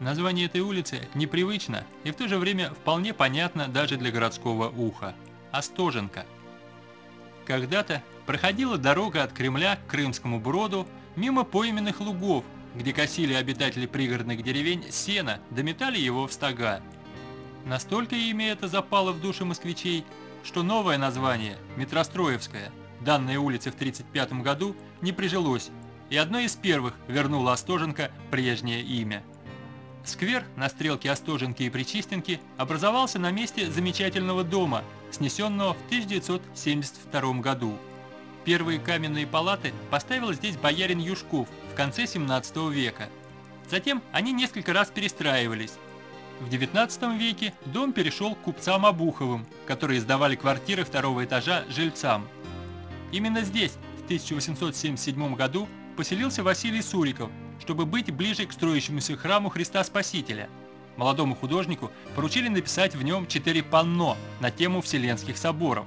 Название этой улицы непривычно и в то же время вполне понятно даже для городского уха. Остоженка. Когда-то проходила дорога от Кремля к Крымскому броду мимо пойменных лугов, где косили обитатели пригородных деревень сено, дометали его в стога. Настолько имя это запало в души москвичей, что новое название, Метростроевская, данной улице в 1935 году, не прижилось, и одно из первых вернуло Остоженко прежнее имя. Сквер на стрелке Остоженки и Причистенки образовался на месте замечательного дома, снесенного в 1972 году. Первые каменные палаты поставил здесь боярин Юшков в конце 17 века. Затем они несколько раз перестраивались. В 19 веке дом перешел к купцам Обуховым, которые сдавали квартиры второго этажа жильцам. Именно здесь в 1877 году поселился Василий Суриков, чтобы быть ближе к строящемуся храму Христа Спасителя. Молодому художнику поручили написать в нем четыре панно на тему Вселенских соборов.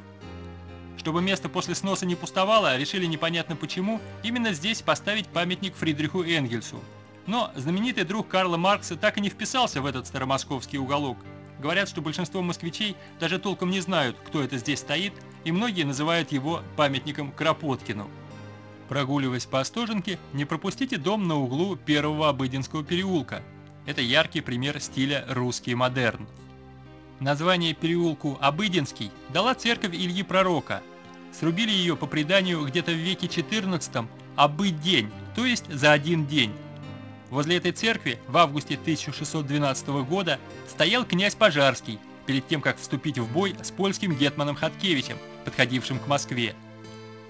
Чтобы место после сноса не пустовало, решили непонятно почему именно здесь поставить памятник Фридриху Энгельсу. Но знаменитый друг Карла Маркса так и не вписался в этот старомосковский уголок. Говорят, что большинство москвичей даже толком не знают, кто это здесь стоит, и многие называют его памятником Кропоткину. Прогуливаясь по Остоженке, не пропустите дом на углу первого Обыденского переулка. Это яркий пример стиля русский модерн. Название переулку Обыденский дала церковь Ильи Пророка. Срубили ее по преданию где-то в веке 14 обыть день, то есть за один день. Возле этой церкви в августе 1612 года стоял князь Пожарский, перед тем, как вступить в бой с польским гетманом Хаткевичем, подходившим к Москве.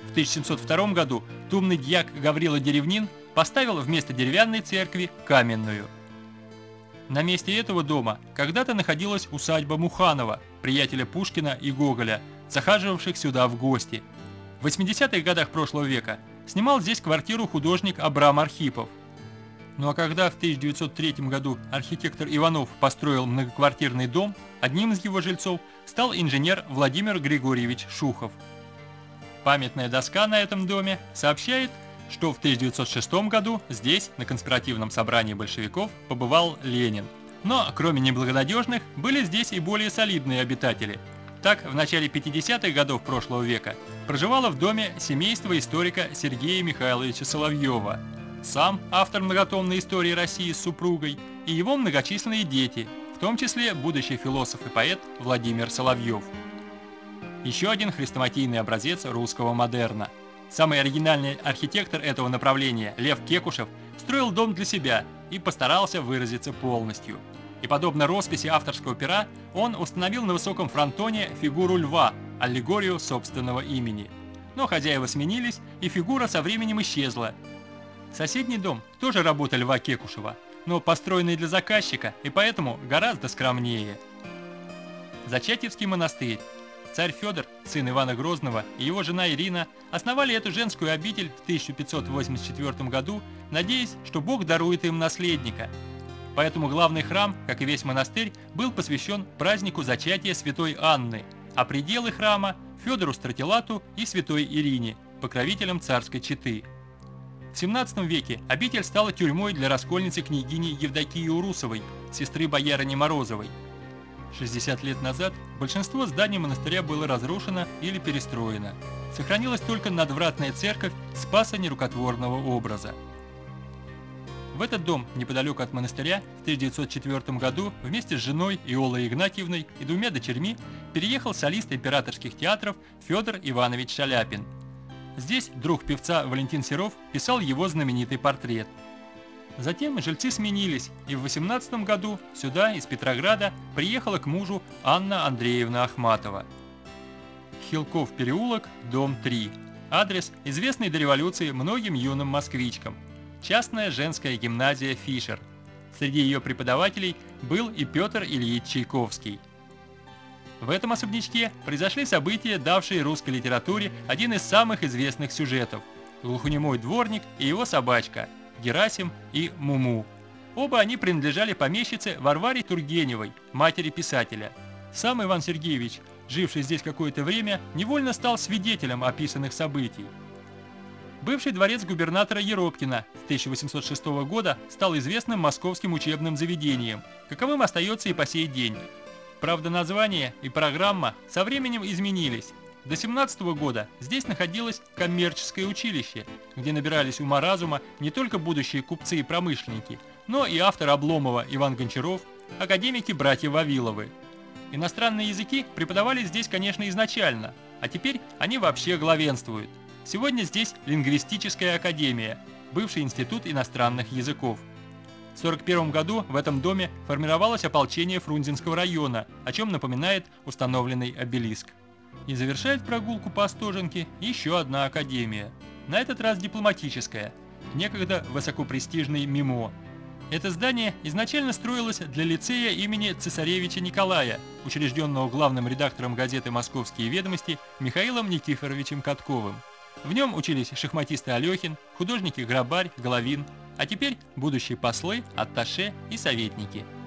В 1702 году тумный дьяк Гаврила Деревнин поставил вместо деревянной церкви каменную – на месте этого дома когда-то находилась усадьба Муханова, приятеля Пушкина и Гоголя, захаживавших сюда в гости. В 80-х годах прошлого века снимал здесь квартиру художник Абрам Архипов. Ну а когда в 1903 году архитектор Иванов построил многоквартирный дом, одним из его жильцов стал инженер Владимир Григорьевич Шухов. Памятная доска на этом доме сообщает, что в 1906 году здесь, на конспиративном собрании большевиков, побывал Ленин. Но, кроме неблагонадежных, были здесь и более солидные обитатели. Так, в начале 50-х годов прошлого века проживало в доме семейство историка Сергея Михайловича Соловьева. Сам автор многотомной истории России с супругой и его многочисленные дети, в том числе будущий философ и поэт Владимир Соловьев. Еще один хрестоматийный образец русского модерна – Самый оригинальный архитектор этого направления, Лев Кекушев, строил дом для себя и постарался выразиться полностью. И подобно росписи авторского пера, он установил на высоком фронтоне фигуру льва, аллегорию собственного имени. Но хозяева сменились, и фигура со временем исчезла. Соседний дом тоже работа Льва Кекушева, но построенный для заказчика и поэтому гораздо скромнее. Зачатьевский монастырь Царь Федор, сын Ивана Грозного, и его жена Ирина основали эту женскую обитель в 1584 году, надеясь, что Бог дарует им наследника. Поэтому главный храм, как и весь монастырь, был посвящен празднику зачатия святой Анны, а пределы храма – Федору Стратилату и святой Ирине, покровителям царской четы. В 17 веке обитель стала тюрьмой для раскольницы княгини Евдокии Урусовой, сестры боярыни Морозовой – 60 лет назад большинство зданий монастыря было разрушено или перестроено. Сохранилась только надвратная церковь Спаса нерукотворного образа. В этот дом, неподалеку от монастыря, в 1904 году вместе с женой Иолой Игнатьевной и двумя дочерьми переехал солист императорских театров Федор Иванович Шаляпин. Здесь друг певца Валентин Серов писал его знаменитый портрет – Затем жильцы сменились, и в 18 году сюда, из Петрограда, приехала к мужу Анна Андреевна Ахматова. Хилков переулок, дом 3. Адрес, известный до революции многим юным москвичкам. Частная женская гимназия «Фишер». Среди ее преподавателей был и Петр Ильич Чайковский. В этом особнячке произошли события, давшие русской литературе один из самых известных сюжетов – глухонемой дворник и его собачка – Герасим и Муму. Оба они принадлежали помещице Варваре Тургеневой, матери писателя. Сам Иван Сергеевич, живший здесь какое-то время, невольно стал свидетелем описанных событий. Бывший дворец губернатора Еропкина с 1806 года стал известным московским учебным заведением, каковым остается и по сей день. Правда, название и программа со временем изменились. До 17 года здесь находилось коммерческое училище, где набирались ума-разума не только будущие купцы и промышленники, но и автор Обломова Иван Гончаров, академики братья Вавиловы. Иностранные языки преподавались здесь, конечно, изначально, а теперь они вообще главенствуют. Сегодня здесь лингвистическая академия, бывший институт иностранных языков. В 1941 году в этом доме формировалось ополчение Фрунзенского района, о чем напоминает установленный обелиск. И завершает прогулку по Остоженке еще одна академия. На этот раз дипломатическая, некогда высокопрестижный МИМО. Это здание изначально строилось для лицея имени цесаревича Николая, учрежденного главным редактором газеты «Московские ведомости» Михаилом Никифоровичем Катковым. В нем учились шахматисты Алехин, художники Грабарь, Головин, а теперь будущие послы, атташе и советники –